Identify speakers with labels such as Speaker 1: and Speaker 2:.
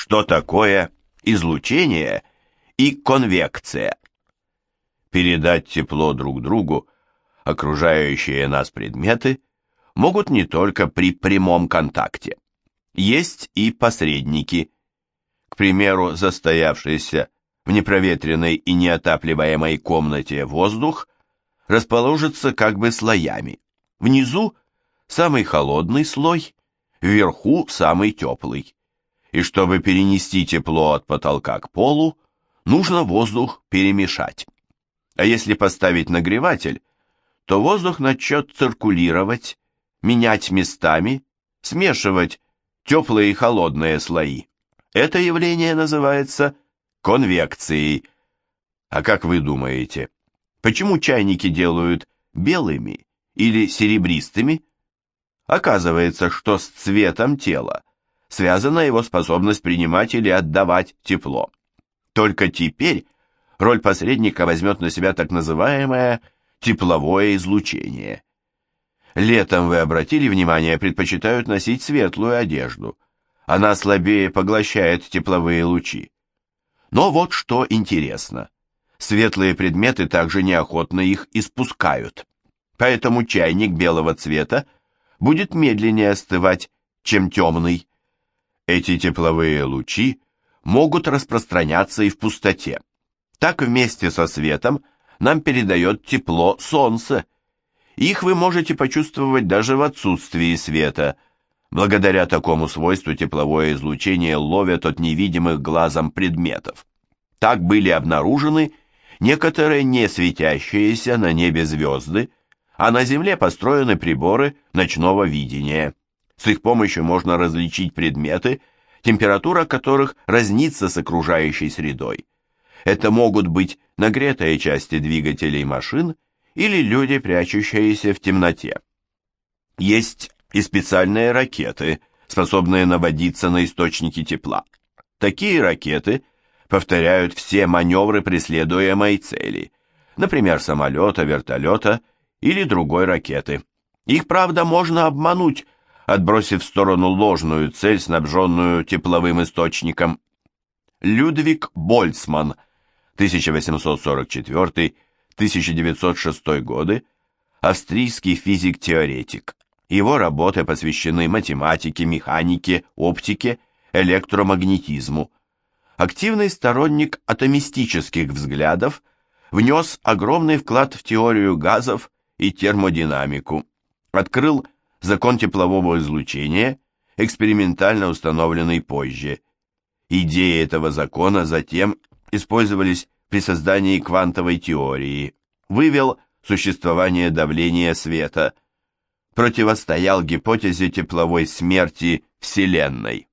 Speaker 1: что такое излучение и конвекция. Передать тепло друг другу окружающие нас предметы могут не только при прямом контакте. Есть и посредники. К примеру, застоявшийся в непроветренной и неотапливаемой комнате воздух расположится как бы слоями. Внизу самый холодный слой, вверху самый теплый. И чтобы перенести тепло от потолка к полу, нужно воздух перемешать. А если поставить нагреватель, то воздух начнет циркулировать, менять местами, смешивать теплые и холодные слои. Это явление называется конвекцией. А как вы думаете, почему чайники делают белыми или серебристыми? Оказывается, что с цветом тела связана его способность принимать или отдавать тепло. Только теперь роль посредника возьмет на себя так называемое тепловое излучение. Летом, вы обратили внимание, предпочитают носить светлую одежду. Она слабее поглощает тепловые лучи. Но вот что интересно. Светлые предметы также неохотно их испускают. Поэтому чайник белого цвета будет медленнее остывать, чем темный. Эти тепловые лучи могут распространяться и в пустоте. Так вместе со светом нам передает тепло солнце. Их вы можете почувствовать даже в отсутствии света. Благодаря такому свойству тепловое излучение ловят от невидимых глазом предметов. Так были обнаружены некоторые не светящиеся на небе звезды, а на Земле построены приборы ночного видения. С их помощью можно различить предметы, температура которых разнится с окружающей средой. Это могут быть нагретые части двигателей машин или люди, прячущиеся в темноте. Есть и специальные ракеты, способные наводиться на источники тепла. Такие ракеты повторяют все маневры преследуемой цели, например, самолета, вертолета или другой ракеты. Их, правда, можно обмануть, отбросив в сторону ложную цель, снабженную тепловым источником. Людвиг Больцман – 1844-1906 годы, австрийский физик-теоретик. Его работы посвящены математике, механике, оптике, электромагнетизму. Активный сторонник атомистических взглядов, внес огромный вклад в теорию газов и термодинамику. Открыл закон теплового излучения, экспериментально установленный позже. Идеи этого закона затем использовались при создании квантовой теории, вывел существование давления света, противостоял гипотезе тепловой смерти Вселенной.